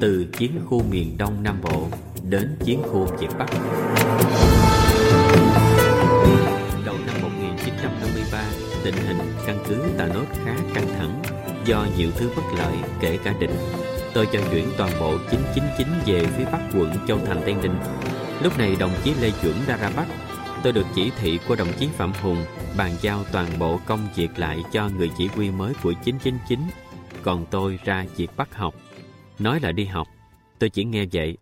từ chiến khu miền Đông Nam Bộ đến chiến khu Việt Bắc. Đầu năm 1953, tình hình căn cứ Tà Nốt khá căng thẳng do nhiều thứ bất lợi kể cả địch. Tôi cho chuyển toàn bộ 999 về phía Bắc quận Châu Thành Tây Ninh. Lúc này đồng chí Lê Chuẩn đã ra Bắc. Tôi được chỉ thị của đồng chí Phạm Hùng bàn giao toàn bộ công việc lại cho người chỉ huy mới của 999 còn tôi ra việc bắt học. Nói là đi học, tôi chỉ nghe vậy.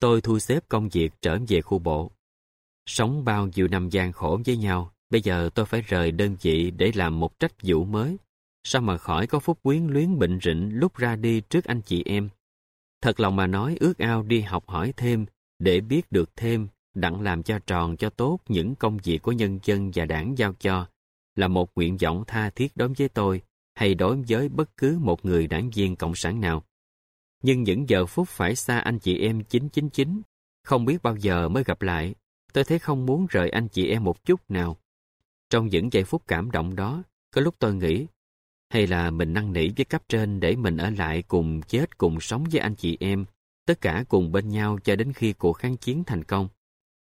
Tôi thu xếp công việc trở về khu bộ. Sống bao nhiêu năm gian khổ với nhau, bây giờ tôi phải rời đơn vị để làm một trách vụ mới. Sao mà khỏi có phút quyến luyến bệnh rịnh lúc ra đi trước anh chị em. Thật lòng mà nói ước ao đi học hỏi thêm, để biết được thêm, đặng làm cho tròn cho tốt những công việc của nhân dân và đảng giao cho, là một nguyện vọng tha thiết đối với tôi hay đối với bất cứ một người đảng viên cộng sản nào. Nhưng những giờ phút phải xa anh chị em 999, không biết bao giờ mới gặp lại, tôi thấy không muốn rời anh chị em một chút nào. Trong những giây phút cảm động đó, có lúc tôi nghĩ, hay là mình năn nỉ với cấp trên để mình ở lại cùng chết cùng sống với anh chị em, tất cả cùng bên nhau cho đến khi cuộc kháng chiến thành công.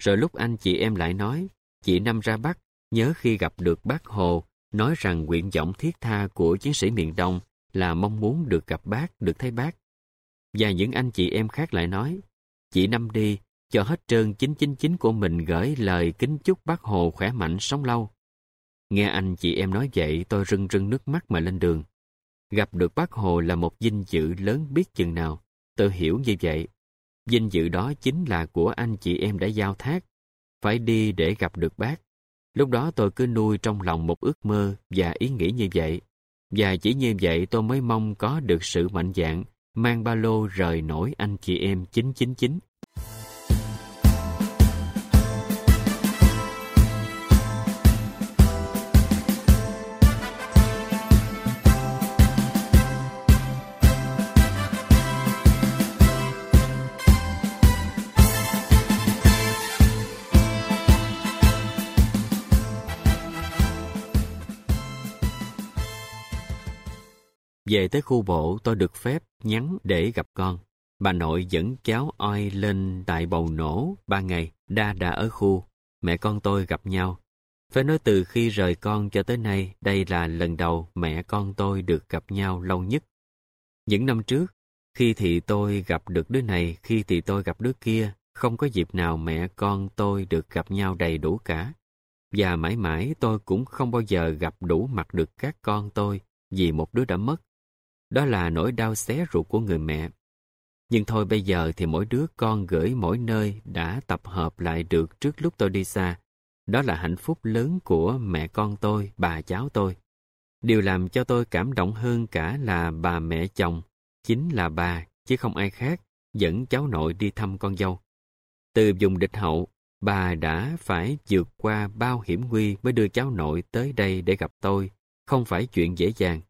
Rồi lúc anh chị em lại nói, chị Năm ra Bắc, nhớ khi gặp được bác Hồ, nói rằng nguyện vọng thiết tha của chiến sĩ miền Đông là mong muốn được gặp bác, được thấy bác. Và những anh chị em khác lại nói, chị Năm đi, cho hết trơn 999 của mình gửi lời kính chúc bác Hồ khỏe mạnh sống lâu. Nghe anh chị em nói vậy tôi rưng rưng nước mắt mà lên đường. Gặp được bác Hồ là một vinh dự lớn biết chừng nào. Tôi hiểu như vậy. Vinh dự đó chính là của anh chị em đã giao thác. Phải đi để gặp được bác. Lúc đó tôi cứ nuôi trong lòng một ước mơ và ý nghĩ như vậy. Và chỉ như vậy tôi mới mong có được sự mạnh dạn mang ba lô rời nổi anh chị em 999. Về tới khu bộ, tôi được phép nhắn để gặp con. Bà nội dẫn cháu oi lên tại bầu nổ ba ngày, đa đà ở khu. Mẹ con tôi gặp nhau. Phải nói từ khi rời con cho tới nay, đây là lần đầu mẹ con tôi được gặp nhau lâu nhất. Những năm trước, khi thì tôi gặp được đứa này, khi thì tôi gặp đứa kia, không có dịp nào mẹ con tôi được gặp nhau đầy đủ cả. Và mãi mãi tôi cũng không bao giờ gặp đủ mặt được các con tôi vì một đứa đã mất. Đó là nỗi đau xé ruột của người mẹ. Nhưng thôi bây giờ thì mỗi đứa con gửi mỗi nơi đã tập hợp lại được trước lúc tôi đi xa. Đó là hạnh phúc lớn của mẹ con tôi, bà cháu tôi. Điều làm cho tôi cảm động hơn cả là bà mẹ chồng, chính là bà, chứ không ai khác, dẫn cháu nội đi thăm con dâu. Từ vùng địch hậu, bà đã phải vượt qua bao hiểm nguy mới đưa cháu nội tới đây để gặp tôi. Không phải chuyện dễ dàng.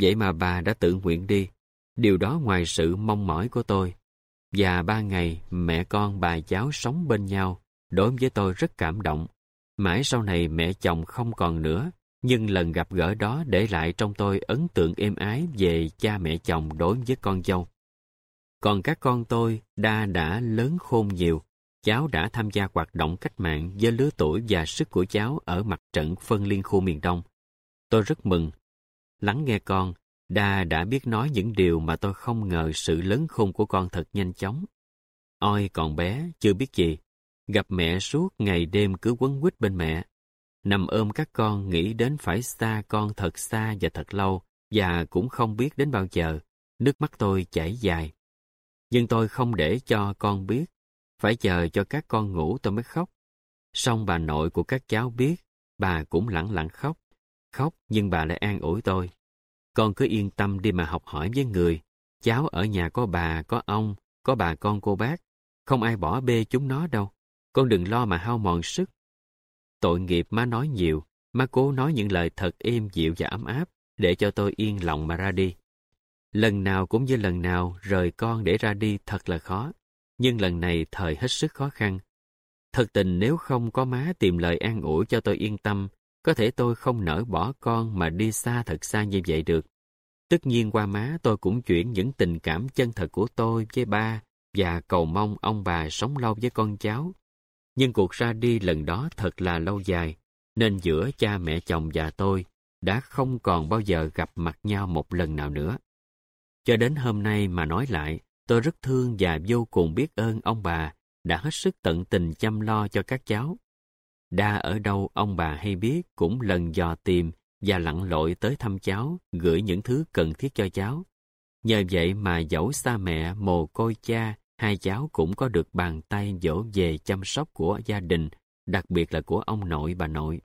Vậy mà bà đã tự nguyện đi. Điều đó ngoài sự mong mỏi của tôi. Và ba ngày mẹ con bà cháu sống bên nhau, đối với tôi rất cảm động. Mãi sau này mẹ chồng không còn nữa, nhưng lần gặp gỡ đó để lại trong tôi ấn tượng êm ái về cha mẹ chồng đối với con dâu. Còn các con tôi đa đã lớn khôn nhiều, cháu đã tham gia hoạt động cách mạng với lứa tuổi và sức của cháu ở mặt trận phân liên khu miền Đông. Tôi rất mừng Lắng nghe con, Đa đã biết nói những điều mà tôi không ngờ sự lớn khôn của con thật nhanh chóng. Oi còn bé, chưa biết gì. Gặp mẹ suốt ngày đêm cứ quấn quýt bên mẹ. Nằm ôm các con nghĩ đến phải xa con thật xa và thật lâu và cũng không biết đến bao giờ. Nước mắt tôi chảy dài. Nhưng tôi không để cho con biết. Phải chờ cho các con ngủ tôi mới khóc. Xong bà nội của các cháu biết, bà cũng lặng lặng khóc. Khóc nhưng bà lại an ủi tôi. Con cứ yên tâm đi mà học hỏi với người. Cháu ở nhà có bà, có ông, có bà con cô bác. Không ai bỏ bê chúng nó đâu. Con đừng lo mà hao mòn sức. Tội nghiệp má nói nhiều, má cố nói những lời thật êm dịu và ấm áp để cho tôi yên lòng mà ra đi. Lần nào cũng như lần nào rời con để ra đi thật là khó. Nhưng lần này thời hết sức khó khăn. Thật tình nếu không có má tìm lời an ủi cho tôi yên tâm có thể tôi không nỡ bỏ con mà đi xa thật xa như vậy được. Tất nhiên qua má tôi cũng chuyển những tình cảm chân thật của tôi với ba và cầu mong ông bà sống lâu với con cháu. Nhưng cuộc ra đi lần đó thật là lâu dài, nên giữa cha mẹ chồng và tôi đã không còn bao giờ gặp mặt nhau một lần nào nữa. Cho đến hôm nay mà nói lại, tôi rất thương và vô cùng biết ơn ông bà đã hết sức tận tình chăm lo cho các cháu. Đa ở đâu ông bà hay biết cũng lần dò tìm và lặn lội tới thăm cháu, gửi những thứ cần thiết cho cháu. Nhờ vậy mà dẫu xa mẹ, mồ côi cha, hai cháu cũng có được bàn tay dỗ về chăm sóc của gia đình, đặc biệt là của ông nội bà nội.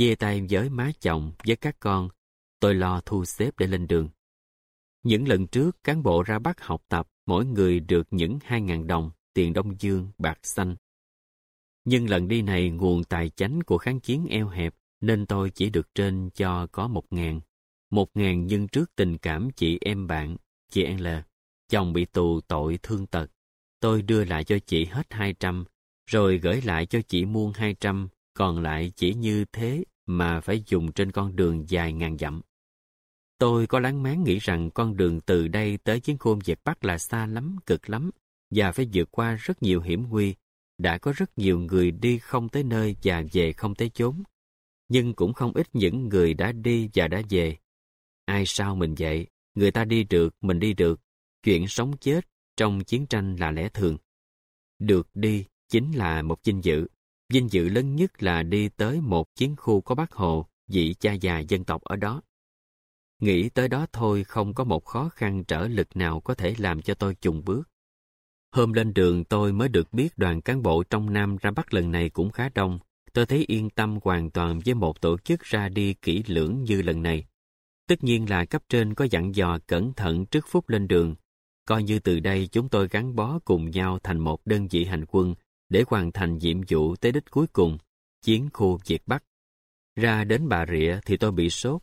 Chia tay với má chồng, với các con, tôi lo thu xếp để lên đường. Những lần trước, cán bộ ra Bắc học tập, mỗi người được những 2.000 đồng, tiền đông dương, bạc xanh. Nhưng lần đi này nguồn tài chánh của kháng chiến eo hẹp, nên tôi chỉ được trên cho có 1.000. 1.000 nhưng trước tình cảm chị em bạn, chị An là chồng bị tù tội thương tật. Tôi đưa lại cho chị hết 200, rồi gửi lại cho chị muôn 200, còn lại chỉ như thế mà phải dùng trên con đường dài ngàn dặm. Tôi có láng máng nghĩ rằng con đường từ đây tới chiến khôn Việt Bắc là xa lắm, cực lắm, và phải vượt qua rất nhiều hiểm nguy. Đã có rất nhiều người đi không tới nơi và về không tới chốn. Nhưng cũng không ít những người đã đi và đã về. Ai sao mình vậy? Người ta đi được, mình đi được. Chuyện sống chết trong chiến tranh là lẽ thường. Được đi chính là một vinh dự. Vinh dự lớn nhất là đi tới một chiến khu có bác Hồ, vị cha già dân tộc ở đó. Nghĩ tới đó thôi không có một khó khăn trở lực nào có thể làm cho tôi chùng bước. Hôm lên đường tôi mới được biết đoàn cán bộ trong Nam ra Bắc lần này cũng khá đông. Tôi thấy yên tâm hoàn toàn với một tổ chức ra đi kỹ lưỡng như lần này. Tất nhiên là cấp trên có dặn dò cẩn thận trước phút lên đường. Coi như từ đây chúng tôi gắn bó cùng nhau thành một đơn vị hành quân để hoàn thành nhiệm vụ tới đích cuối cùng, chiến khu Việt Bắc. Ra đến Bà Rịa thì tôi bị sốt.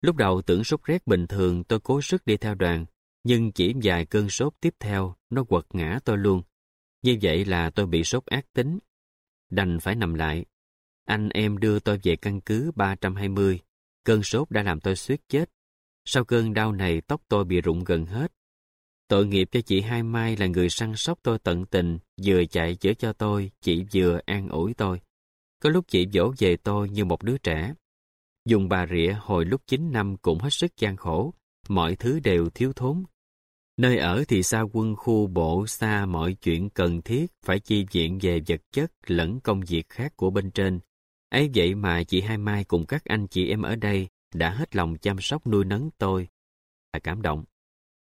Lúc đầu tưởng sốt rét bình thường tôi cố sức đi theo đoàn, nhưng chỉ vài cơn sốt tiếp theo nó quật ngã tôi luôn. Như vậy là tôi bị sốt ác tính. Đành phải nằm lại. Anh em đưa tôi về căn cứ 320. Cơn sốt đã làm tôi suýt chết. Sau cơn đau này tóc tôi bị rụng gần hết. Tội nghiệp cho chị Hai Mai là người săn sóc tôi tận tình, vừa chạy chữa cho tôi, chị vừa an ủi tôi. Có lúc chị dỗ về tôi như một đứa trẻ. Dùng bà rịa hồi lúc 9 năm cũng hết sức gian khổ, mọi thứ đều thiếu thốn. Nơi ở thì xa quân khu bộ xa mọi chuyện cần thiết phải chi viện về vật chất lẫn công việc khác của bên trên. ấy vậy mà chị Hai Mai cùng các anh chị em ở đây đã hết lòng chăm sóc nuôi nấng tôi. Là cảm động.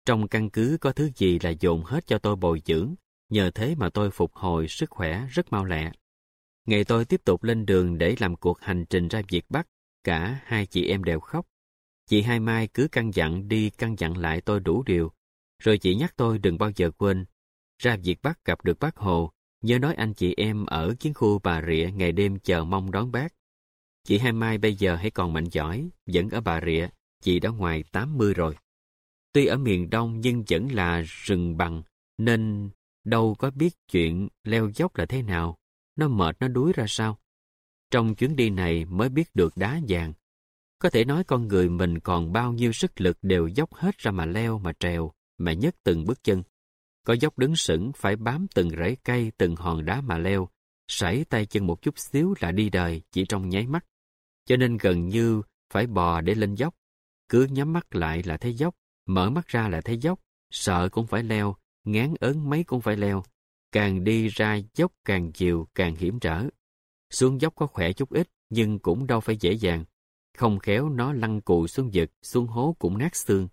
Trong căn cứ có thứ gì là dồn hết cho tôi bồi dưỡng, nhờ thế mà tôi phục hồi sức khỏe rất mau lẹ. Ngày tôi tiếp tục lên đường để làm cuộc hành trình ra Việt Bắc, cả hai chị em đều khóc. Chị Hai Mai cứ căn dặn đi căn dặn lại tôi đủ điều, rồi chị nhắc tôi đừng bao giờ quên. Ra Việt Bắc gặp được bác Hồ, nhớ nói anh chị em ở chiến khu Bà Rịa ngày đêm chờ mong đón bác. Chị Hai Mai bây giờ hãy còn mạnh giỏi, vẫn ở Bà Rịa, chị đã ngoài 80 rồi. Tuy ở miền Đông nhưng vẫn là rừng bằng, nên đâu có biết chuyện leo dốc là thế nào, nó mệt nó đuối ra sao. Trong chuyến đi này mới biết được đá vàng. Có thể nói con người mình còn bao nhiêu sức lực đều dốc hết ra mà leo mà trèo, mà nhấc từng bước chân. Có dốc đứng sững phải bám từng rễ cây, từng hòn đá mà leo, sảy tay chân một chút xíu là đi đời chỉ trong nháy mắt. Cho nên gần như phải bò để lên dốc. Cứ nhắm mắt lại là thấy dốc, Mở mắt ra là thấy dốc, sợ cũng phải leo, ngán ớn mấy cũng phải leo. Càng đi ra dốc càng chiều, càng hiểm trở. Xuống dốc có khỏe chút ít, nhưng cũng đâu phải dễ dàng. Không khéo nó lăn cụ xuống vực, xuống hố cũng nát xương.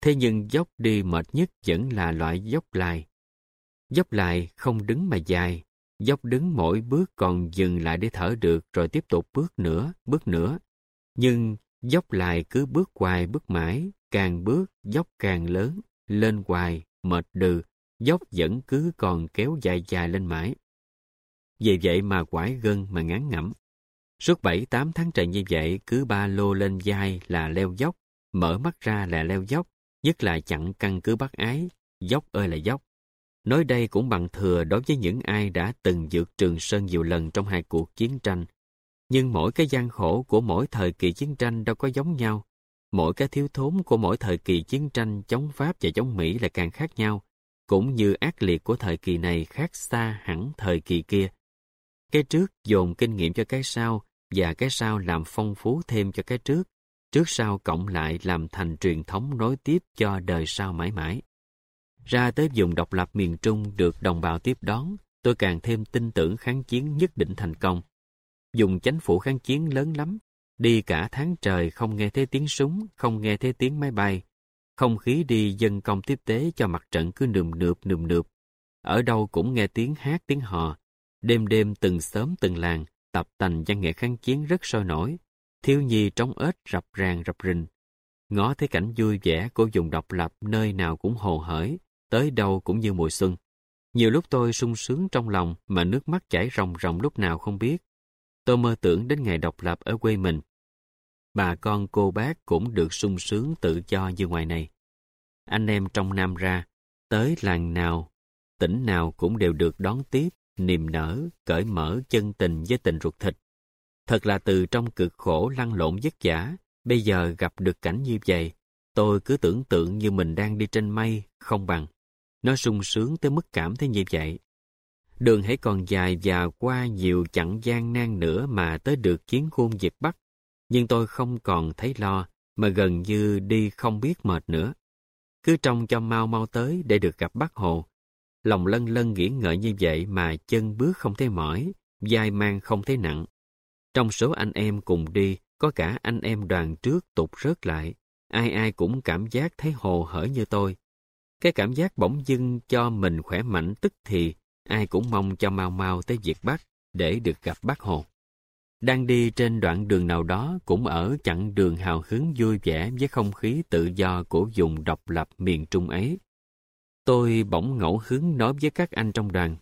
Thế nhưng dốc đi mệt nhất vẫn là loại dốc lại. Dốc lại không đứng mà dài, Dốc đứng mỗi bước còn dừng lại để thở được rồi tiếp tục bước nữa, bước nữa. Nhưng dốc lại cứ bước hoài bước mãi, càng bước dốc càng lớn, lên hoài, mệt đừ, dốc vẫn cứ còn kéo dài dài lên mãi. Vì vậy mà quải gân mà ngán ngẩm. Suốt 7-8 tháng trời như vậy, cứ ba lô lên vai là leo dốc, mở mắt ra là leo dốc, nhất là chặn căn cứ bắt ái, dốc ơi là dốc. Nói đây cũng bằng thừa đối với những ai đã từng vượt Trường Sơn nhiều lần trong hai cuộc chiến tranh. Nhưng mỗi cái gian khổ của mỗi thời kỳ chiến tranh đâu có giống nhau. Mỗi cái thiếu thốn của mỗi thời kỳ chiến tranh chống Pháp và chống Mỹ là càng khác nhau, cũng như ác liệt của thời kỳ này khác xa hẳn thời kỳ kia. Cái trước dồn kinh nghiệm cho cái sau và cái sau làm phong phú thêm cho cái trước, trước sau cộng lại làm thành truyền thống nối tiếp cho đời sau mãi mãi. Ra tới vùng độc lập miền Trung được đồng bào tiếp đón, tôi càng thêm tin tưởng kháng chiến nhất định thành công. Dùng chánh phủ kháng chiến lớn lắm, đi cả tháng trời không nghe thấy tiếng súng, không nghe thấy tiếng máy bay. Không khí đi dân công tiếp tế cho mặt trận cứ nườm nượp nườm nượp. Ở đâu cũng nghe tiếng hát tiếng hò. Đêm đêm từng sớm từng làng, tập tành văn nghệ kháng chiến rất sôi nổi. Thiếu nhi trống ếch rập ràng rập rình. Ngó thấy cảnh vui vẻ của vùng độc lập nơi nào cũng hồ hởi, tới đâu cũng như mùa xuân. Nhiều lúc tôi sung sướng trong lòng mà nước mắt chảy ròng ròng lúc nào không biết. Tôi mơ tưởng đến ngày độc lập ở quê mình. Bà con cô bác cũng được sung sướng tự do như ngoài này. Anh em trong Nam ra, tới làng nào, tỉnh nào cũng đều được đón tiếp, niềm nở, cởi mở chân tình với tình ruột thịt. Thật là từ trong cực khổ lăn lộn vất vả, bây giờ gặp được cảnh như vậy, tôi cứ tưởng tượng như mình đang đi trên mây, không bằng. Nó sung sướng tới mức cảm thấy như vậy. Đường hãy còn dài và qua nhiều chặng gian nan nữa mà tới được chiến khuôn Việt Bắc. Nhưng tôi không còn thấy lo, mà gần như đi không biết mệt nữa. Cứ trông cho mau mau tới để được gặp bác Hồ. Lòng lân lân nghĩ ngợi như vậy mà chân bước không thấy mỏi, vai mang không thấy nặng. Trong số anh em cùng đi, có cả anh em đoàn trước tụt rớt lại. Ai ai cũng cảm giác thấy hồ hở như tôi. Cái cảm giác bỗng dưng cho mình khỏe mạnh tức thì ai cũng mong cho mau mau tới Việt Bắc để được gặp bác Hồ. Đang đi trên đoạn đường nào đó cũng ở chặng đường hào hứng vui vẻ với không khí tự do của vùng độc lập miền Trung ấy. Tôi bỗng ngẫu hứng nói với các anh trong đoàn.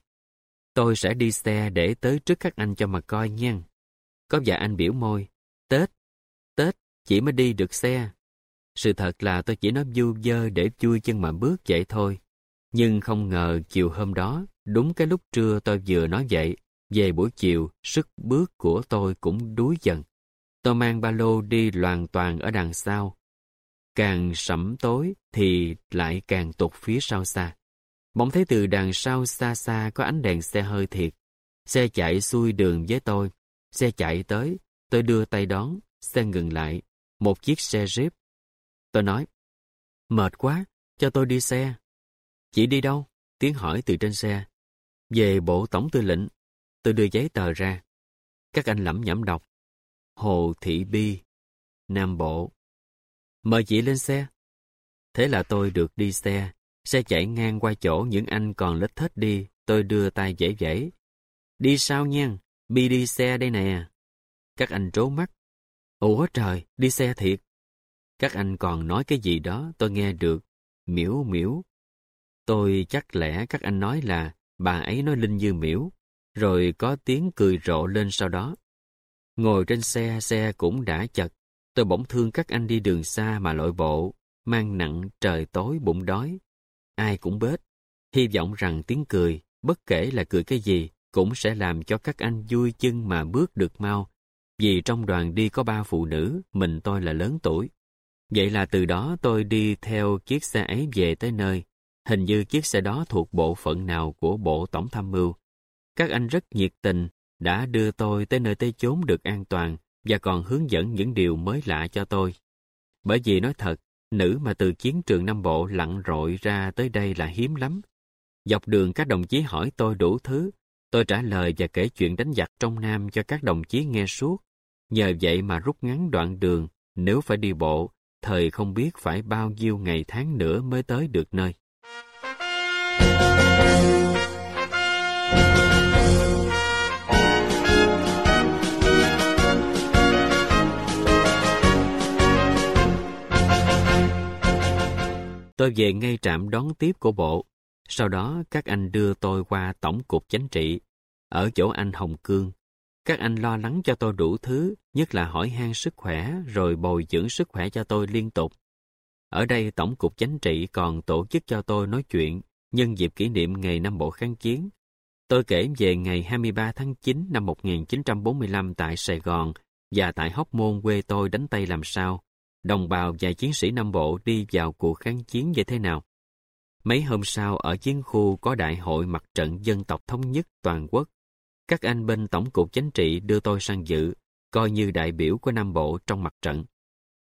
Tôi sẽ đi xe để tới trước các anh cho mà coi nha. Có vài anh biểu môi. Tết, Tết, chỉ mới đi được xe. Sự thật là tôi chỉ nói vui dơ để vui chân mà bước vậy thôi. Nhưng không ngờ chiều hôm đó, đúng cái lúc trưa tôi vừa nói vậy, về buổi chiều, sức bước của tôi cũng đuối dần. Tôi mang ba lô đi loàn toàn ở đằng sau. Càng sẫm tối thì lại càng tụt phía sau xa. Bỗng thấy từ đằng sau xa xa có ánh đèn xe hơi thiệt. Xe chạy xuôi đường với tôi. Xe chạy tới, tôi đưa tay đón, xe ngừng lại. Một chiếc xe Jeep Tôi nói, mệt quá, cho tôi đi xe. Chỉ đi đâu? Tiếng hỏi từ trên xe. Về bộ tổng tư lệnh, tôi đưa giấy tờ ra. Các anh lẩm nhẩm đọc. Hồ Thị Bi, Nam Bộ. Mời chị lên xe. Thế là tôi được đi xe. Xe chạy ngang qua chỗ những anh còn lết thết đi. Tôi đưa tay dễ dễ. Đi sao nha? Bi đi xe đây nè. Các anh trố mắt. Ủa trời, đi xe thiệt. Các anh còn nói cái gì đó tôi nghe được. Miễu miễu. Tôi chắc lẽ các anh nói là bà ấy nói Linh như miễu. Rồi có tiếng cười rộ lên sau đó. Ngồi trên xe, xe cũng đã chật. Tôi bỗng thương các anh đi đường xa mà lội bộ, mang nặng trời tối bụng đói. Ai cũng bết. Hy vọng rằng tiếng cười, bất kể là cười cái gì, cũng sẽ làm cho các anh vui chân mà bước được mau. Vì trong đoàn đi có ba phụ nữ, mình tôi là lớn tuổi. Vậy là từ đó tôi đi theo chiếc xe ấy về tới nơi. Hình như chiếc xe đó thuộc bộ phận nào của Bộ Tổng Tham mưu. Các anh rất nhiệt tình, đã đưa tôi tới nơi tới chốn được an toàn và còn hướng dẫn những điều mới lạ cho tôi. Bởi vì nói thật, nữ mà từ chiến trường Nam Bộ lặn rội ra tới đây là hiếm lắm. Dọc đường các đồng chí hỏi tôi đủ thứ, tôi trả lời và kể chuyện đánh giặc trong Nam cho các đồng chí nghe suốt. Nhờ vậy mà rút ngắn đoạn đường, nếu phải đi bộ, thời không biết phải bao nhiêu ngày tháng nữa mới tới được nơi. Tôi về ngay trạm đón tiếp của bộ. Sau đó các anh đưa tôi qua Tổng cục Chánh trị, ở chỗ anh Hồng Cương. Các anh lo lắng cho tôi đủ thứ, nhất là hỏi han sức khỏe rồi bồi dưỡng sức khỏe cho tôi liên tục. Ở đây Tổng cục Chánh trị còn tổ chức cho tôi nói chuyện nhân dịp kỷ niệm ngày năm Bộ Kháng Chiến. Tôi kể về ngày 23 tháng 9 năm 1945 tại Sài Gòn và tại Hóc Môn quê tôi đánh tay làm sao, đồng bào và chiến sĩ Nam Bộ đi vào cuộc kháng chiến như thế nào. Mấy hôm sau ở chiến khu có đại hội mặt trận dân tộc thống nhất toàn quốc. Các anh bên Tổng cục Chính trị đưa tôi sang dự, coi như đại biểu của Nam Bộ trong mặt trận.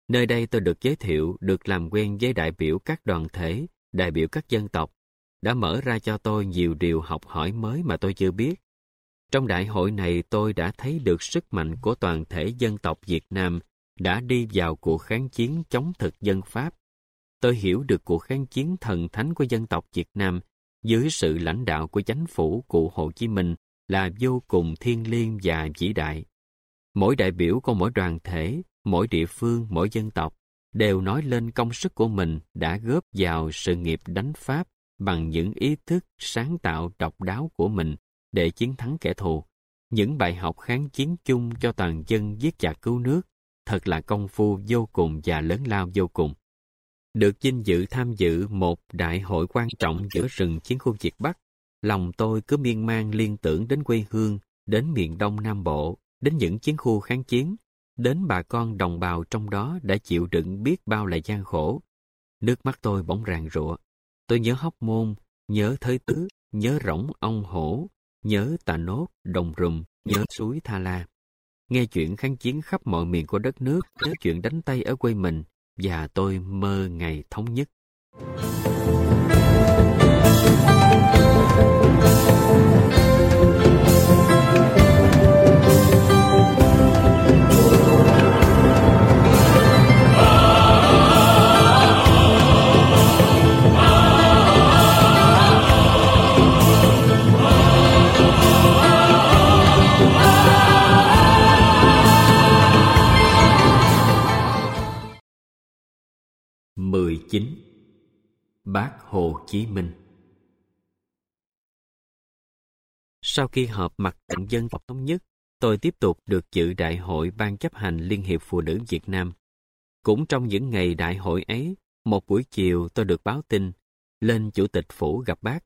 Nơi đây tôi được giới thiệu, được làm quen với đại biểu các đoàn thể, đại biểu các dân tộc, đã mở ra cho tôi nhiều điều học hỏi mới mà tôi chưa biết. Trong đại hội này tôi đã thấy được sức mạnh của toàn thể dân tộc Việt Nam đã đi vào cuộc kháng chiến chống thực dân Pháp. Tôi hiểu được cuộc kháng chiến thần thánh của dân tộc Việt Nam dưới sự lãnh đạo của chánh phủ cụ Hồ Chí Minh là vô cùng thiêng liêng và vĩ đại. Mỗi đại biểu của mỗi đoàn thể, mỗi địa phương, mỗi dân tộc đều nói lên công sức của mình đã góp vào sự nghiệp đánh Pháp bằng những ý thức sáng tạo độc đáo của mình để chiến thắng kẻ thù. Những bài học kháng chiến chung cho toàn dân giết chặt cứu nước thật là công phu vô cùng và lớn lao vô cùng. Được vinh dự tham dự một đại hội quan trọng giữa rừng chiến khu Việt Bắc, lòng tôi cứ miên man liên tưởng đến quê hương, đến miền Đông Nam Bộ, đến những chiến khu kháng chiến, đến bà con đồng bào trong đó đã chịu đựng biết bao là gian khổ. Nước mắt tôi bỗng ràng rụa. Tôi nhớ hóc môn, nhớ thới tứ, nhớ rỗng ong hổ, nhớ tà nốt, đồng rùm, nhớ suối Tha La nghe chuyện kháng chiến khắp mọi miền của đất nước, nói chuyện đánh tay ở quê mình, và tôi mơ ngày thống nhất. Thank you. 19 Bác Hồ Chí Minh Sau khi họp mặt trận dân tộc thống nhất, tôi tiếp tục được dự Đại hội Ban chấp hành Liên hiệp Phụ nữ Việt Nam. Cũng trong những ngày đại hội ấy, một buổi chiều tôi được báo tin, lên chủ tịch phủ gặp bác.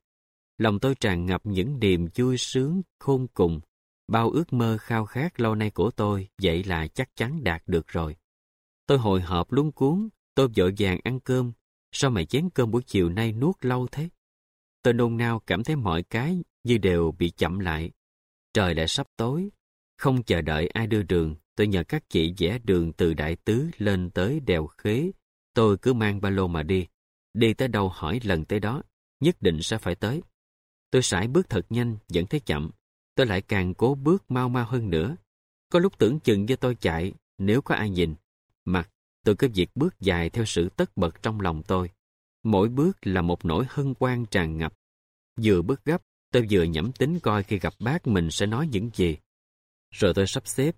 Lòng tôi tràn ngập những niềm vui sướng, khôn cùng. Bao ước mơ khao khát lâu nay của tôi, vậy là chắc chắn đạt được rồi. Tôi hồi hộp luống cuốn, tôi vội vàng ăn cơm. Sao mày chén cơm buổi chiều nay nuốt lâu thế? Tôi nôn nao cảm thấy mọi cái như đều bị chậm lại. Trời đã sắp tối. Không chờ đợi ai đưa đường, tôi nhờ các chị vẽ đường từ Đại Tứ lên tới đèo Khế. Tôi cứ mang ba lô mà đi. Đi tới đâu hỏi lần tới đó, nhất định sẽ phải tới. Tôi sải bước thật nhanh, vẫn thấy chậm. Tôi lại càng cố bước mau mau hơn nữa. Có lúc tưởng chừng như tôi chạy, nếu có ai nhìn. Mặt tôi cứ việc bước dài theo sự tất bật trong lòng tôi. Mỗi bước là một nỗi hân hoan tràn ngập. Vừa bước gấp, tôi vừa nhẩm tính coi khi gặp bác mình sẽ nói những gì. Rồi tôi sắp xếp.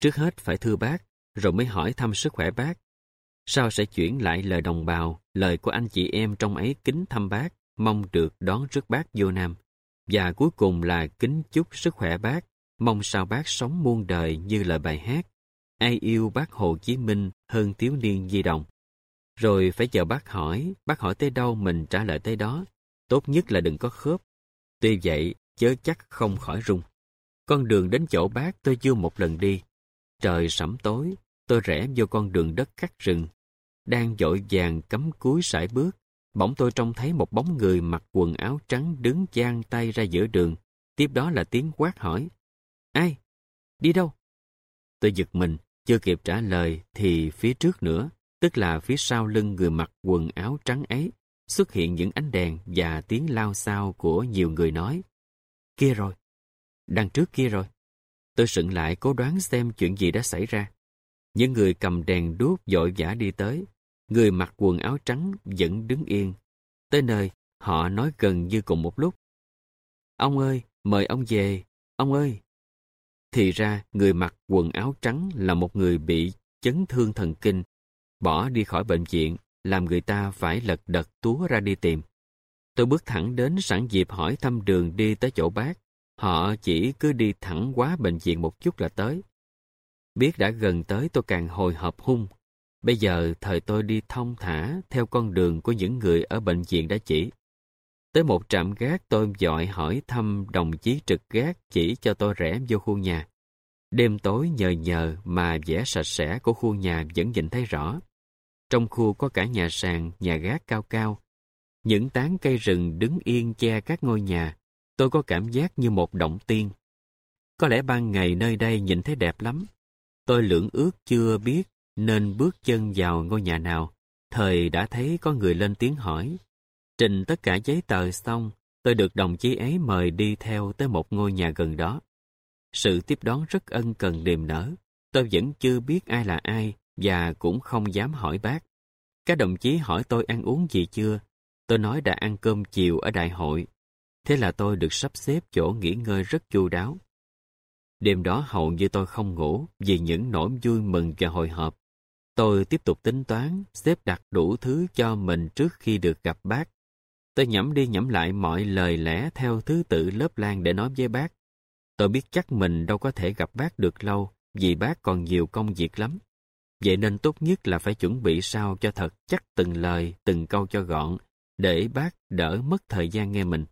Trước hết phải thưa bác, rồi mới hỏi thăm sức khỏe bác. Sau sẽ chuyển lại lời đồng bào, lời của anh chị em trong ấy kính thăm bác, mong được đón rước bác vô Nam. Và cuối cùng là kính chúc sức khỏe bác, mong sao bác sống muôn đời như lời bài hát. Ai yêu bác Hồ Chí Minh hơn thiếu niên di động. Rồi phải chờ bác hỏi, bác hỏi tới đâu mình trả lời tới đó. Tốt nhất là đừng có khớp. Tuy vậy, chớ chắc không khỏi rung. Con đường đến chỗ bác tôi chưa một lần đi. Trời sẩm tối, tôi rẽ vô con đường đất cắt rừng. Đang dội vàng cắm cúi sải bước, bỗng tôi trông thấy một bóng người mặc quần áo trắng đứng giang tay ra giữa đường. Tiếp đó là tiếng quát hỏi. Ai? Đi đâu? Tôi giật mình, chưa kịp trả lời thì phía trước nữa, tức là phía sau lưng người mặc quần áo trắng ấy, xuất hiện những ánh đèn và tiếng lao xao của nhiều người nói. Kia rồi, đằng trước kia rồi. Tôi sững lại cố đoán xem chuyện gì đã xảy ra. Những người cầm đèn đuốc dội vã đi tới. Người mặc quần áo trắng vẫn đứng yên. Tới nơi, họ nói gần như cùng một lúc. Ông ơi, mời ông về. Ông ơi, thì ra, người mặc quần áo trắng là một người bị chấn thương thần kinh, bỏ đi khỏi bệnh viện làm người ta phải lật đật túa ra đi tìm. Tôi bước thẳng đến sẵn dịp hỏi thăm đường đi tới chỗ bác. Họ chỉ cứ đi thẳng quá bệnh viện một chút là tới. Biết đã gần tới tôi càng hồi hộp hung. Bây giờ thời tôi đi thông thả theo con đường của những người ở bệnh viện đã chỉ. Tới một trạm gác tôi dọi hỏi thăm đồng chí trực gác chỉ cho tôi rẽ vô khu nhà. Đêm tối nhờ nhờ mà vẻ sạch sẽ của khu nhà vẫn nhìn thấy rõ. Trong khu có cả nhà sàn, nhà gác cao cao. Những tán cây rừng đứng yên che các ngôi nhà. Tôi có cảm giác như một động tiên. Có lẽ ban ngày nơi đây nhìn thấy đẹp lắm. Tôi lưỡng ước chưa biết nên bước chân vào ngôi nhà nào. Thời đã thấy có người lên tiếng hỏi. Trình tất cả giấy tờ xong, tôi được đồng chí ấy mời đi theo tới một ngôi nhà gần đó. Sự tiếp đón rất ân cần niềm nở. Tôi vẫn chưa biết ai là ai và cũng không dám hỏi bác. Các đồng chí hỏi tôi ăn uống gì chưa. Tôi nói đã ăn cơm chiều ở đại hội. Thế là tôi được sắp xếp chỗ nghỉ ngơi rất chu đáo. Đêm đó hầu như tôi không ngủ vì những nỗi vui mừng và hồi hộp. Tôi tiếp tục tính toán, xếp đặt đủ thứ cho mình trước khi được gặp bác. Tôi nhẩm đi nhẩm lại mọi lời lẽ theo thứ tự lớp lan để nói với bác. Tôi biết chắc mình đâu có thể gặp bác được lâu vì bác còn nhiều công việc lắm. Vậy nên tốt nhất là phải chuẩn bị sao cho thật chắc từng lời, từng câu cho gọn để bác đỡ mất thời gian nghe mình.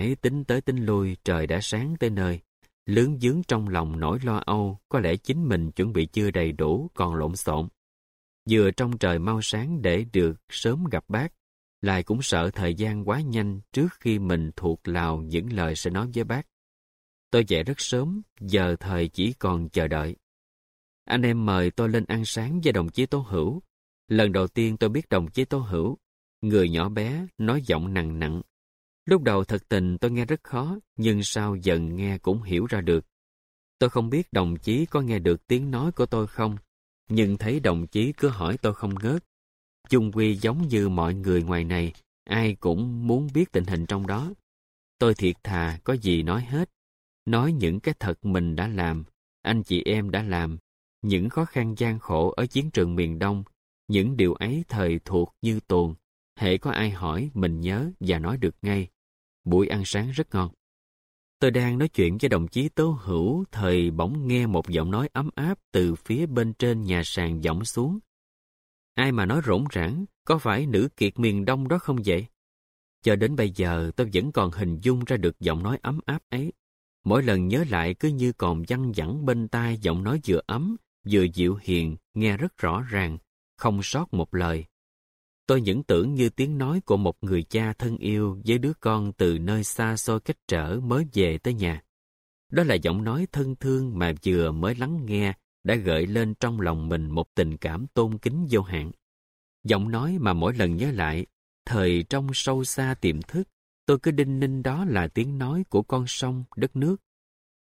Mãi tính tới tính lui, trời đã sáng tới nơi. Lướng dướng trong lòng nỗi lo âu, có lẽ chính mình chuẩn bị chưa đầy đủ, còn lộn xộn. Vừa trong trời mau sáng để được sớm gặp bác, lại cũng sợ thời gian quá nhanh trước khi mình thuộc lào những lời sẽ nói với bác. Tôi dậy rất sớm, giờ thời chỉ còn chờ đợi. Anh em mời tôi lên ăn sáng với đồng chí Tố Hữu. Lần đầu tiên tôi biết đồng chí Tố Hữu, người nhỏ bé, nói giọng nặng nặng, Lúc đầu thật tình tôi nghe rất khó, nhưng sau dần nghe cũng hiểu ra được. Tôi không biết đồng chí có nghe được tiếng nói của tôi không, nhưng thấy đồng chí cứ hỏi tôi không ngớt. Chung quy giống như mọi người ngoài này, ai cũng muốn biết tình hình trong đó. Tôi thiệt thà có gì nói hết. Nói những cái thật mình đã làm, anh chị em đã làm, những khó khăn gian khổ ở chiến trường miền Đông, những điều ấy thời thuộc như tuồn, Hệ có ai hỏi, mình nhớ và nói được ngay. Buổi ăn sáng rất ngon. Tôi đang nói chuyện với đồng chí Tố Hữu, thời bỗng nghe một giọng nói ấm áp từ phía bên trên nhà sàn vọng xuống. Ai mà nói rỗng rãng, có phải nữ kiệt miền Đông đó không vậy? Cho đến bây giờ tôi vẫn còn hình dung ra được giọng nói ấm áp ấy. Mỗi lần nhớ lại cứ như còn văng vẳng bên tai giọng nói vừa ấm, vừa dịu hiền, nghe rất rõ ràng, không sót một lời. Tôi những tưởng như tiếng nói của một người cha thân yêu với đứa con từ nơi xa xôi cách trở mới về tới nhà. Đó là giọng nói thân thương mà vừa mới lắng nghe đã gợi lên trong lòng mình một tình cảm tôn kính vô hạn. Giọng nói mà mỗi lần nhớ lại, thời trong sâu xa tiềm thức, tôi cứ đinh ninh đó là tiếng nói của con sông, đất nước.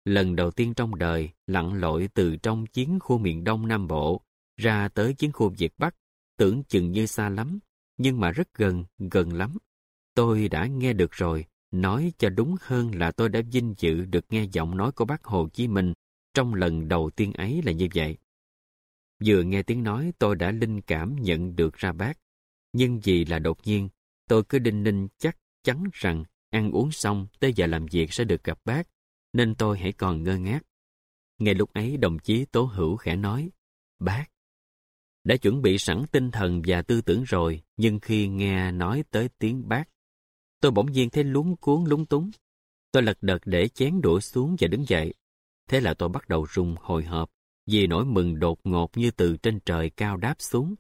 Lần đầu tiên trong đời, lặn lội từ trong chiến khu miền Đông Nam Bộ ra tới chiến khu Việt Bắc, tưởng chừng như xa lắm, nhưng mà rất gần, gần lắm. Tôi đã nghe được rồi, nói cho đúng hơn là tôi đã vinh dự được nghe giọng nói của bác Hồ Chí Minh trong lần đầu tiên ấy là như vậy. Vừa nghe tiếng nói tôi đã linh cảm nhận được ra bác, nhưng vì là đột nhiên, tôi cứ đinh ninh chắc chắn rằng ăn uống xong tới giờ làm việc sẽ được gặp bác, nên tôi hãy còn ngơ ngác. Ngay lúc ấy đồng chí Tố Hữu khẽ nói, Bác, đã chuẩn bị sẵn tinh thần và tư tưởng rồi, nhưng khi nghe nói tới tiếng bác, tôi bỗng nhiên thấy lúng cuốn lúng túng. Tôi lật đật để chén đũa xuống và đứng dậy. Thế là tôi bắt đầu rung hồi hộp, vì nỗi mừng đột ngột như từ trên trời cao đáp xuống.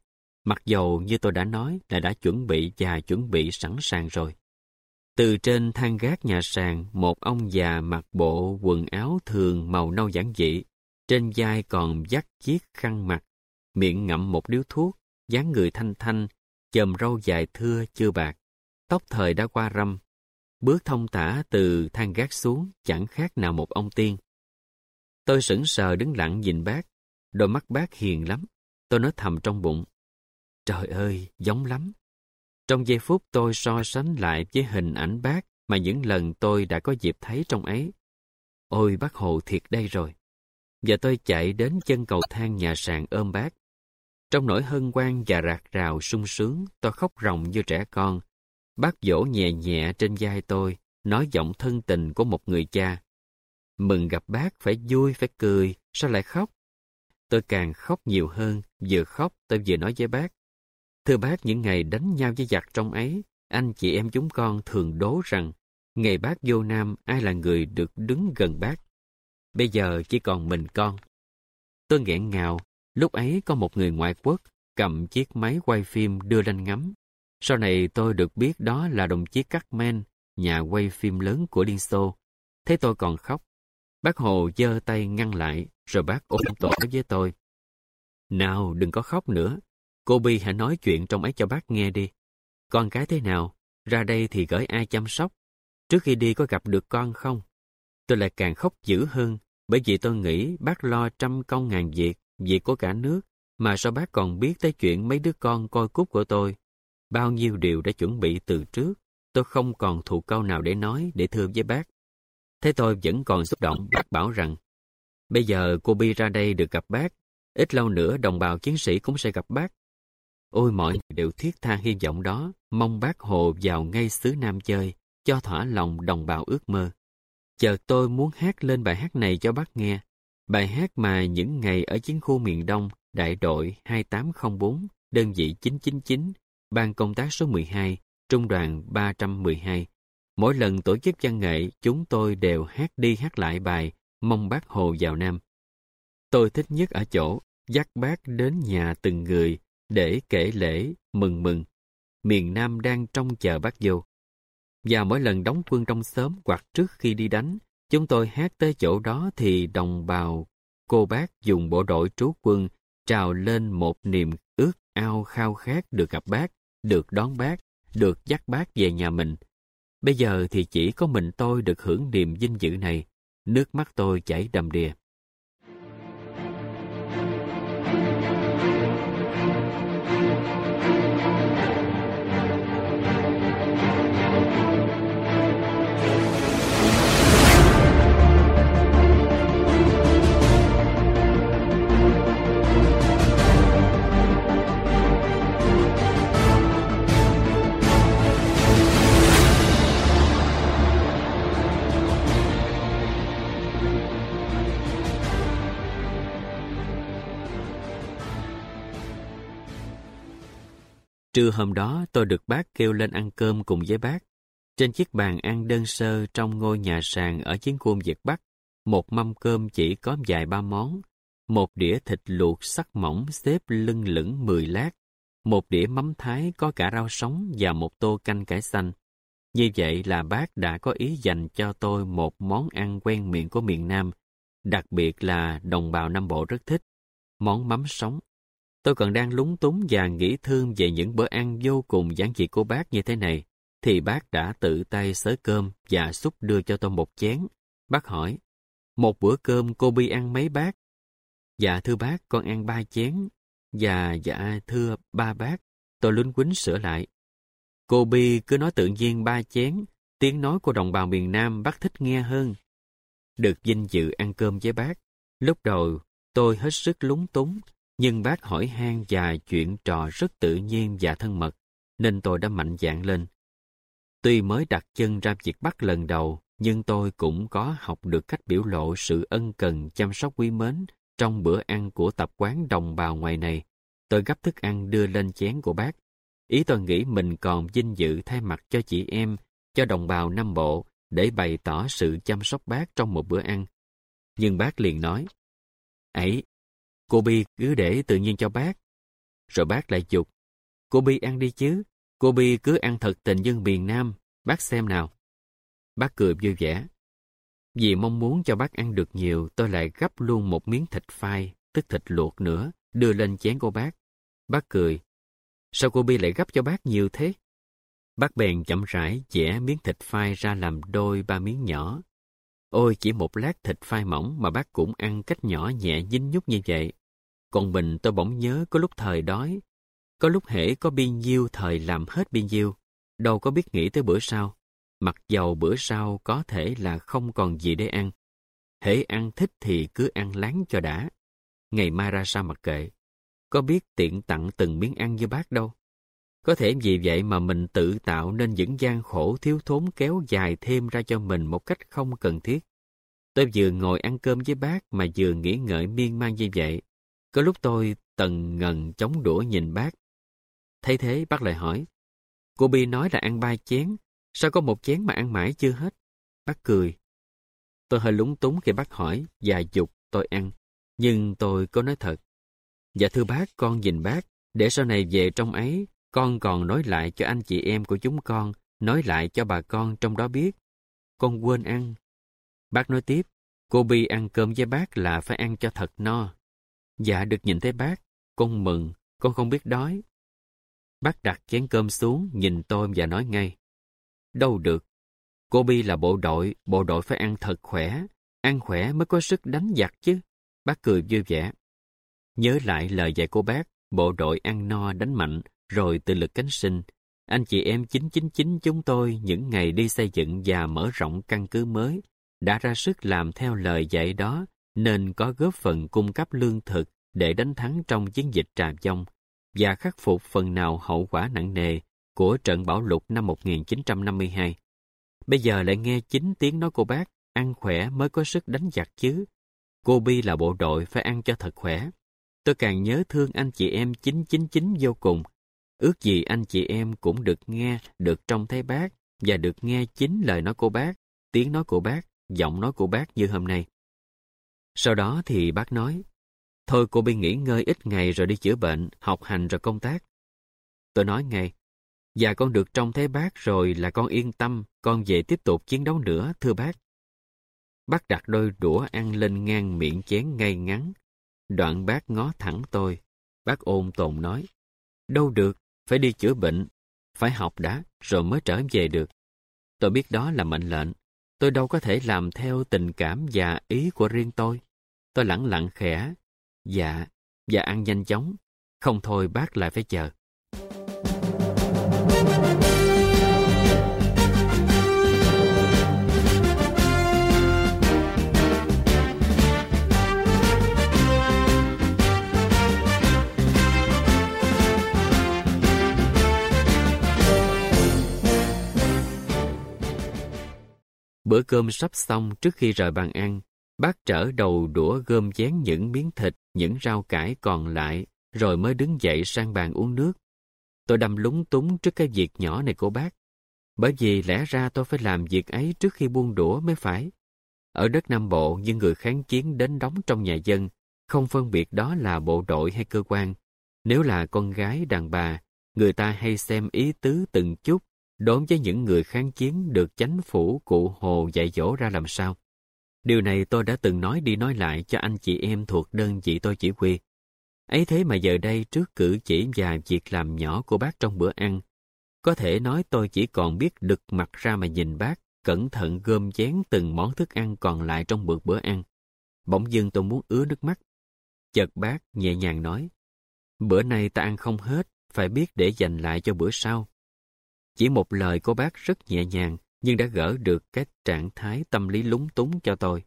Mặc dầu như tôi đã nói là đã chuẩn bị và chuẩn bị sẵn sàng rồi. Từ trên thang gác nhà sàn, một ông già mặc bộ quần áo thường màu nâu giản dị, trên vai còn dắt chiếc khăn mặt miệng ngậm một điếu thuốc, dáng người thanh thanh, chòm râu dài thưa chưa bạc, tóc thời đã qua râm, bước thông tả từ thang gác xuống chẳng khác nào một ông tiên. Tôi sững sờ đứng lặng nhìn bác. Đôi mắt bác hiền lắm. Tôi nói thầm trong bụng. Trời ơi, giống lắm. Trong giây phút tôi so sánh lại với hình ảnh bác mà những lần tôi đã có dịp thấy trong ấy. Ôi bác Hồ thiệt đây rồi. Và tôi chạy đến chân cầu thang nhà sàn ôm bác. Trong nỗi hân hoan và rạc rào sung sướng, tôi khóc ròng như trẻ con. Bác vỗ nhẹ nhẹ trên vai tôi, nói giọng thân tình của một người cha. Mừng gặp bác phải vui, phải cười, sao lại khóc? Tôi càng khóc nhiều hơn, vừa khóc tôi vừa nói với bác. Thưa bác, những ngày đánh nhau với giặc trong ấy, anh chị em chúng con thường đố rằng ngày bác vô Nam ai là người được đứng gần bác. Bây giờ chỉ còn mình con. Tôi nghẹn ngào, lúc ấy có một người ngoại quốc cầm chiếc máy quay phim đưa lên ngắm. Sau này tôi được biết đó là đồng chí Cartman, nhà quay phim lớn của Liên Xô. Thế tôi còn khóc. Bác Hồ giơ tay ngăn lại, rồi bác ôm tổ với tôi. Nào, đừng có khóc nữa. Cô Bi hãy nói chuyện trong ấy cho bác nghe đi. Con cái thế nào? Ra đây thì gửi ai chăm sóc? Trước khi đi có gặp được con không? Tôi lại càng khóc dữ hơn, bởi vì tôi nghĩ bác lo trăm công ngàn việc, việc của cả nước, mà sao bác còn biết tới chuyện mấy đứa con coi cút của tôi. Bao nhiêu điều đã chuẩn bị từ trước, tôi không còn thuộc câu nào để nói, để thưa với bác. Thế tôi vẫn còn xúc động, bác bảo rằng, bây giờ cô Bi ra đây được gặp bác, ít lâu nữa đồng bào chiến sĩ cũng sẽ gặp bác. Ôi mọi người đều thiết tha hy vọng đó, mong bác Hồ vào ngay xứ Nam chơi, cho thỏa lòng đồng bào ước mơ. Chờ tôi muốn hát lên bài hát này cho bác nghe. Bài hát mà những ngày ở chiến khu miền Đông, đại đội 2804, đơn vị 999, ban công tác số 12, trung đoàn 312. Mỗi lần tổ chức văn nghệ, chúng tôi đều hát đi hát lại bài Mong bác Hồ vào Nam. Tôi thích nhất ở chỗ dắt bác đến nhà từng người để kể lễ, mừng mừng. Miền Nam đang trông chờ bác vô. Và mỗi lần đóng quân trong xóm hoặc trước khi đi đánh, chúng tôi hát tới chỗ đó thì đồng bào, cô bác dùng bộ đội trú quân trào lên một niềm ước ao khao khát được gặp bác, được đón bác, được dắt bác về nhà mình. Bây giờ thì chỉ có mình tôi được hưởng niềm vinh dự này. Nước mắt tôi chảy đầm đìa. Trưa hôm đó tôi được bác kêu lên ăn cơm cùng với bác. Trên chiếc bàn ăn đơn sơ trong ngôi nhà sàn ở chiến khu Việt Bắc, một mâm cơm chỉ có vài ba món, một đĩa thịt luộc sắc mỏng xếp lưng lửng mười lát, một đĩa mắm thái có cả rau sống và một tô canh cải xanh. Như vậy là bác đã có ý dành cho tôi một món ăn quen miệng của miền Nam, đặc biệt là đồng bào Nam Bộ rất thích, món mắm sống. Tôi còn đang lúng túng và nghĩ thương về những bữa ăn vô cùng giản dị của bác như thế này, thì bác đã tự tay xới cơm và xúc đưa cho tôi một chén. Bác hỏi, một bữa cơm cô Bi ăn mấy bát? Dạ thưa bác, con ăn ba chén. Dạ, dạ thưa ba bác. Tôi lúng quýnh sửa lại. Cô Bi cứ nói tự nhiên ba chén, tiếng nói của đồng bào miền Nam bác thích nghe hơn. Được vinh dự ăn cơm với bác. Lúc đầu, tôi hết sức lúng túng nhưng bác hỏi han và chuyện trò rất tự nhiên và thân mật, nên tôi đã mạnh dạn lên. Tuy mới đặt chân ra việc bắt lần đầu, nhưng tôi cũng có học được cách biểu lộ sự ân cần chăm sóc quý mến trong bữa ăn của tập quán đồng bào ngoài này. Tôi gấp thức ăn đưa lên chén của bác. Ý tôi nghĩ mình còn vinh dự thay mặt cho chị em, cho đồng bào Nam Bộ để bày tỏ sự chăm sóc bác trong một bữa ăn. Nhưng bác liền nói, ấy Cô Bi cứ để tự nhiên cho bác. Rồi bác lại chụp. Cô Bi ăn đi chứ. Cô Bi cứ ăn thật tình dân miền Nam. Bác xem nào. Bác cười vui vẻ. Vì mong muốn cho bác ăn được nhiều, tôi lại gấp luôn một miếng thịt phai, tức thịt luộc nữa, đưa lên chén của bác. Bác cười. Sao cô Bi lại gấp cho bác nhiều thế? Bác bèn chậm rãi chẻ miếng thịt phai ra làm đôi ba miếng nhỏ. Ôi chỉ một lát thịt phai mỏng mà bác cũng ăn cách nhỏ nhẹ dính nhúc như vậy. Còn mình tôi bỗng nhớ có lúc thời đói, có lúc hễ có biên nhiêu thời làm hết biên nhiêu, đâu có biết nghĩ tới bữa sau. Mặc dầu bữa sau có thể là không còn gì để ăn. Hễ ăn thích thì cứ ăn láng cho đã. Ngày mai ra sao mặc kệ. Có biết tiện tặng từng miếng ăn như bác đâu. Có thể vì vậy mà mình tự tạo nên những gian khổ thiếu thốn kéo dài thêm ra cho mình một cách không cần thiết. Tôi vừa ngồi ăn cơm với bác mà vừa nghĩ ngợi miên man như vậy. Có lúc tôi tần ngần chống đũa nhìn bác. Thấy thế bác lại hỏi, cô Bi nói là ăn ba chén, sao có một chén mà ăn mãi chưa hết? Bác cười. Tôi hơi lúng túng khi bác hỏi và dục tôi ăn, nhưng tôi có nói thật. Dạ thưa bác, con nhìn bác, để sau này về trong ấy, con còn nói lại cho anh chị em của chúng con, nói lại cho bà con trong đó biết. Con quên ăn. Bác nói tiếp, cô Bi ăn cơm với bác là phải ăn cho thật no. Dạ được nhìn thấy bác, con mừng, con không biết đói. Bác đặt chén cơm xuống, nhìn tôi và nói ngay. Đâu được. Cô Bi là bộ đội, bộ đội phải ăn thật khỏe. Ăn khỏe mới có sức đánh giặc chứ. Bác cười vui vẻ. Nhớ lại lời dạy của bác, bộ đội ăn no đánh mạnh, rồi tự lực cánh sinh. Anh chị em 999 chúng tôi những ngày đi xây dựng và mở rộng căn cứ mới, đã ra sức làm theo lời dạy đó, nên có góp phần cung cấp lương thực để đánh thắng trong chiến dịch Trà Vong và khắc phục phần nào hậu quả nặng nề của trận bão lụt năm 1952. Bây giờ lại nghe chính tiếng nói cô bác, ăn khỏe mới có sức đánh giặc chứ. Cô Bi là bộ đội phải ăn cho thật khỏe. Tôi càng nhớ thương anh chị em 999 vô cùng. Ước gì anh chị em cũng được nghe, được trông thấy bác và được nghe chính lời nói của bác, tiếng nói của bác, giọng nói của bác như hôm nay. Sau đó thì bác nói, Thôi cô Bi nghỉ ngơi ít ngày rồi đi chữa bệnh, học hành rồi công tác. Tôi nói ngay, Dạ con được trông thấy bác rồi là con yên tâm, con về tiếp tục chiến đấu nữa, thưa bác. Bác đặt đôi đũa ăn lên ngang miệng chén ngay ngắn. Đoạn bác ngó thẳng tôi. Bác ôn tồn nói, đâu được, phải đi chữa bệnh, phải học đã, rồi mới trở về được. Tôi biết đó là mệnh lệnh. Tôi đâu có thể làm theo tình cảm và ý của riêng tôi. Tôi lẳng lặng khẽ, dạ, và ăn nhanh chóng. Không thôi bác lại phải chờ. Bữa cơm sắp xong trước khi rời bàn ăn, bác trở đầu đũa gom chén những miếng thịt, những rau cải còn lại, rồi mới đứng dậy sang bàn uống nước. Tôi đâm lúng túng trước cái việc nhỏ này của bác. Bởi vì lẽ ra tôi phải làm việc ấy trước khi buông đũa mới phải. Ở đất Nam Bộ, những người kháng chiến đến đóng trong nhà dân, không phân biệt đó là bộ đội hay cơ quan. Nếu là con gái đàn bà, người ta hay xem ý tứ từng chút đối với những người kháng chiến được chánh phủ cụ Hồ dạy dỗ ra làm sao. Điều này tôi đã từng nói đi nói lại cho anh chị em thuộc đơn vị tôi chỉ huy. Ấy thế mà giờ đây trước cử chỉ và việc làm nhỏ của bác trong bữa ăn, có thể nói tôi chỉ còn biết đực mặt ra mà nhìn bác, cẩn thận gom chén từng món thức ăn còn lại trong bữa bữa ăn. Bỗng dưng tôi muốn ứa nước mắt. Chợt bác nhẹ nhàng nói, bữa nay ta ăn không hết, phải biết để dành lại cho bữa sau. Chỉ một lời của bác rất nhẹ nhàng, nhưng đã gỡ được cái trạng thái tâm lý lúng túng cho tôi.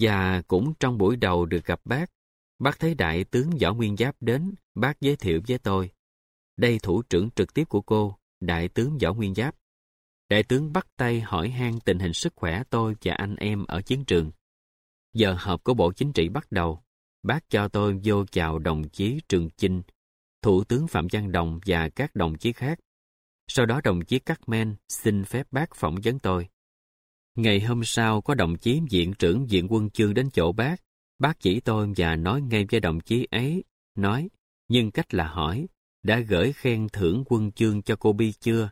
Và cũng trong buổi đầu được gặp bác, bác thấy đại tướng Võ Nguyên Giáp đến, bác giới thiệu với tôi. Đây thủ trưởng trực tiếp của cô, đại tướng Võ Nguyên Giáp. Đại tướng bắt tay hỏi han tình hình sức khỏe tôi và anh em ở chiến trường. Giờ họp của Bộ Chính trị bắt đầu. Bác cho tôi vô chào đồng chí Trường Chinh, Thủ tướng Phạm Văn Đồng và các đồng chí khác. Sau đó đồng chí Cắt Men xin phép bác phỏng vấn tôi. Ngày hôm sau có đồng chí viện trưởng viện quân chương đến chỗ bác. Bác chỉ tôi và nói ngay với đồng chí ấy, nói, nhưng cách là hỏi, đã gửi khen thưởng quân chương cho cô Bi chưa?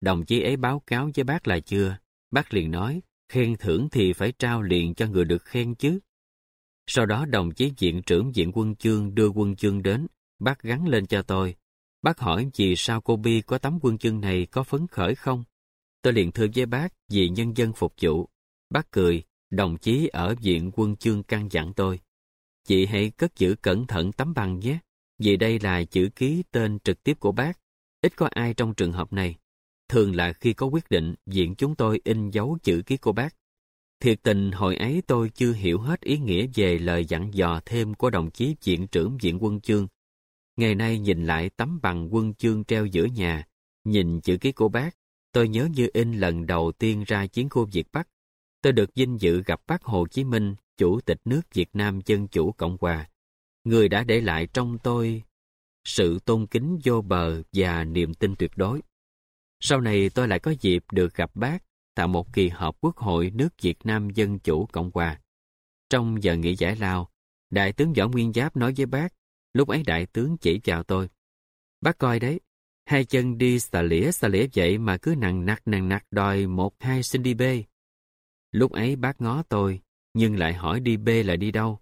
Đồng chí ấy báo cáo với bác là chưa. Bác liền nói, khen thưởng thì phải trao liền cho người được khen chứ. Sau đó đồng chí viện trưởng viện quân chương đưa quân chương đến, bác gắn lên cho tôi. Bác hỏi vì sao cô Bi có tấm quân chương này có phấn khởi không? Tôi liền thưa với bác vì nhân dân phục vụ. Bác cười, đồng chí ở viện quân chương căn dặn tôi. Chị hãy cất giữ cẩn thận tấm bằng nhé, vì đây là chữ ký tên trực tiếp của bác. Ít có ai trong trường hợp này. Thường là khi có quyết định, viện chúng tôi in dấu chữ ký của bác. Thiệt tình hồi ấy tôi chưa hiểu hết ý nghĩa về lời dặn dò thêm của đồng chí viện trưởng viện quân chương. Ngày nay nhìn lại tấm bằng quân chương treo giữa nhà, nhìn chữ ký của bác, tôi nhớ như in lần đầu tiên ra chiến khu Việt Bắc. Tôi được vinh dự gặp bác Hồ Chí Minh, Chủ tịch nước Việt Nam Dân Chủ Cộng Hòa. Người đã để lại trong tôi sự tôn kính vô bờ và niềm tin tuyệt đối. Sau này tôi lại có dịp được gặp bác tại một kỳ họp Quốc hội nước Việt Nam Dân Chủ Cộng Hòa. Trong giờ nghỉ giải lao, Đại tướng Võ Nguyên Giáp nói với bác, lúc ấy đại tướng chỉ chào tôi. Bác coi đấy, hai chân đi xà lĩa xà lĩa vậy mà cứ nặng nặc nặng nặc đòi một hai xin đi bê. Lúc ấy bác ngó tôi, nhưng lại hỏi đi bê là đi đâu.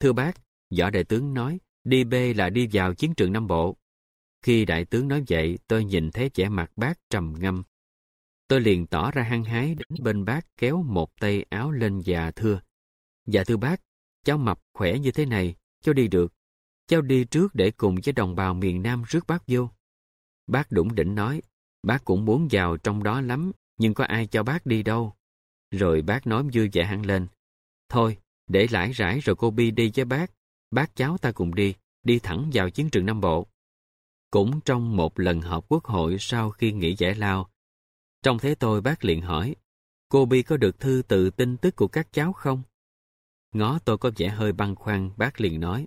Thưa bác, võ đại tướng nói, đi bê là đi vào chiến trường Nam Bộ. Khi đại tướng nói vậy, tôi nhìn thấy vẻ mặt bác trầm ngâm. Tôi liền tỏ ra hăng hái đến bên bác kéo một tay áo lên và thưa. Dạ thưa bác, cháu mập khỏe như thế này, cháu đi được. Cháu đi trước để cùng với đồng bào miền Nam rước bác vô. Bác đủng đỉnh nói, bác cũng muốn vào trong đó lắm, nhưng có ai cho bác đi đâu. Rồi bác nói vui vẻ hẳn lên. Thôi, để lãi rãi rồi cô Bi đi với bác. Bác cháu ta cùng đi, đi thẳng vào chiến trường Nam Bộ. Cũng trong một lần họp quốc hội sau khi nghỉ giải lao, trong thế tôi bác liền hỏi, cô Bi có được thư từ tin tức của các cháu không? Ngó tôi có vẻ hơi băn khoăn, bác liền nói,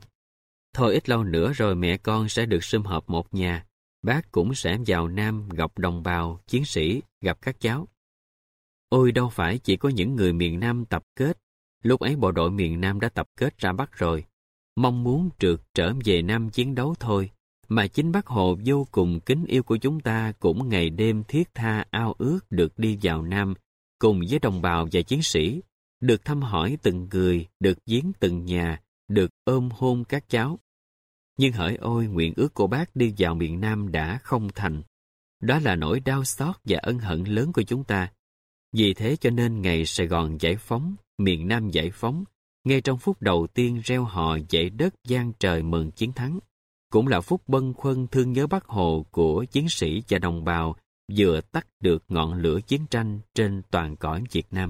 thôi ít lâu nữa rồi mẹ con sẽ được sum họp một nhà, bác cũng sẽ vào Nam gặp đồng bào, chiến sĩ, gặp các cháu. Ôi đâu phải chỉ có những người miền Nam tập kết, lúc ấy bộ đội miền Nam đã tập kết ra Bắc rồi, mong muốn trượt trở về Nam chiến đấu thôi, mà chính bác Hồ vô cùng kính yêu của chúng ta cũng ngày đêm thiết tha ao ước được đi vào Nam, cùng với đồng bào và chiến sĩ, được thăm hỏi từng người, được viếng từng nhà, được ôm hôn các cháu. Nhưng hỡi ôi nguyện ước của bác đi vào miền Nam đã không thành. Đó là nỗi đau xót và ân hận lớn của chúng ta. Vì thế cho nên ngày Sài Gòn giải phóng, miền Nam giải phóng, ngay trong phút đầu tiên reo hò dậy đất gian trời mừng chiến thắng, cũng là phút bân khuân thương nhớ bác Hồ của chiến sĩ và đồng bào vừa tắt được ngọn lửa chiến tranh trên toàn cõi Việt Nam.